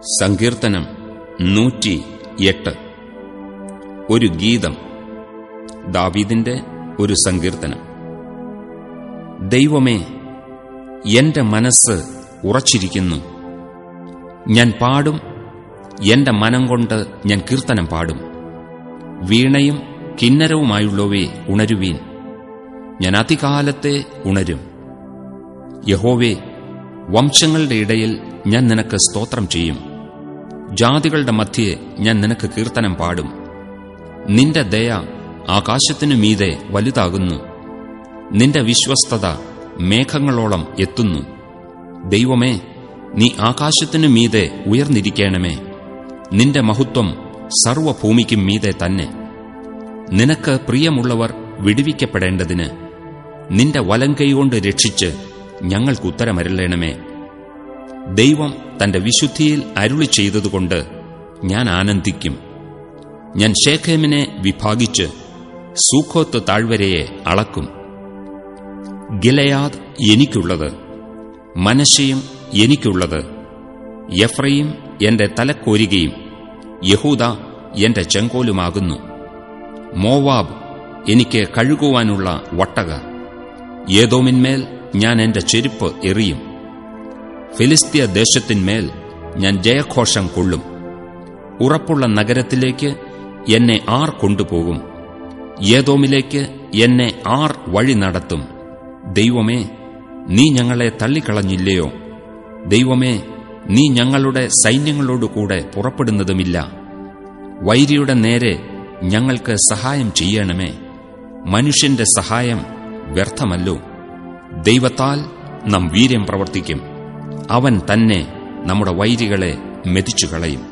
സങ്കീർത്തനം നൂറ്റി എട്ട്. ഒരു ഗീതം. ദാവീദിന്റെ ഒരു സങ്കീർത്തനം. ദൈവമേ എന്റെ മനസ്സ് ഉറച്ചിരിക്കുന്നു. ഞാൻ പാടും. എന്റെ മനം കൊണ്ട് ഞാൻ കീർത്തനം പാടും. വീണയും കിന്നരവുമായുള്ളവേ ഉണരുവീൻ. ഞാൻ അതികാലത്തെ ഉണരും. യഹോവേ വംശങ്ങളുടെ ഇടയിൽ ഞാൻ നിനക്ക് സ്തോത്രം ചെയ്യും. ജാതികളുടെ മധ്യേ ഞാൻ നിനക്ക് കീർത്തനം പാടും. നിന്റെ ദയ ആകാശത്തിനു മീതെ വലുതാകുന്നു. നിന്റെ വിശ്വസ്തത മേഘങ്ങളോളം എത്തുന്നു. ദൈവമേ നീ ആകാശത്തിനു മീതെ ഉയർന്നിരിക്കണമേ. നിന്റെ മഹത്വം സർവഭൂമിക്കും മീതെ തന്നെ. നിനക്ക് പ്രിയമുള്ളവർ വിടുവിക്കപ്പെടേണ്ടതിന് നിന്റെ വലങ്കൈകൊണ്ട് രക്ഷിച്ച് ഞങ്ങൾക്ക് ഉത്തരമരുളേണമേ. ദൈവം തന്റെ വിശുദ്ധിയിൽ അരുളി ചെയ്തതുകൊണ്ട് ഞാൻ ആനന്ദിക്കും. ഞാൻ ശേഖേമിനെ വിഭാഗിച്ച് സൂഖോത്ത് താഴ്വരയെ അളക്കും. ഗിലയാദ് എനിക്കുള്ളത് മനശയും എനിക്കുള്ളത് യഫ്രയും എന്റെ തലക്കോരികയും യഹൂദ എന്റെ ചെങ്കോലുമാകുന്നു. മോവാബ് എനിക്ക് കഴുകുവാനുള്ള വട്ടക. ഏതോമിന്മേൽ ഞാൻ എന്റെ ചെരുപ്പ് എറിയും. ഫിലിസ്തീയ ദേശത്തിന്മേൽ ഞാൻ ജയഘോഷം കൊള്ളും. ഉറപ്പുള്ള നഗരത്തിലേക്ക് എന്നെ ആർ കൊണ്ടുപോകും. ഏതോമിലേക്ക് എന്നെ ആർ വഴി നടത്തും. ദൈവമേ നീ ഞങ്ങളെ തള്ളിക്കളഞ്ഞില്ലയോ? ദൈവമേ നീ ഞങ്ങളുടെ സൈന്യങ്ങളോടുകൂടെ പുറപ്പെടുന്നതുമില്ല. വൈരിയുടെ നേരെ ഞങ്ങൾക്ക് സഹായം ചെയ്യണമേ. മനുഷ്യന്റെ സഹായം വ്യർത്ഥമല്ലോ. ദൈവത്താൽ നാം വീര്യം പ്രവർത്തിക്കും. അവൻ തന്നെ നമ്മുടെ വൈരികളെ മെതിച്ചു കളയും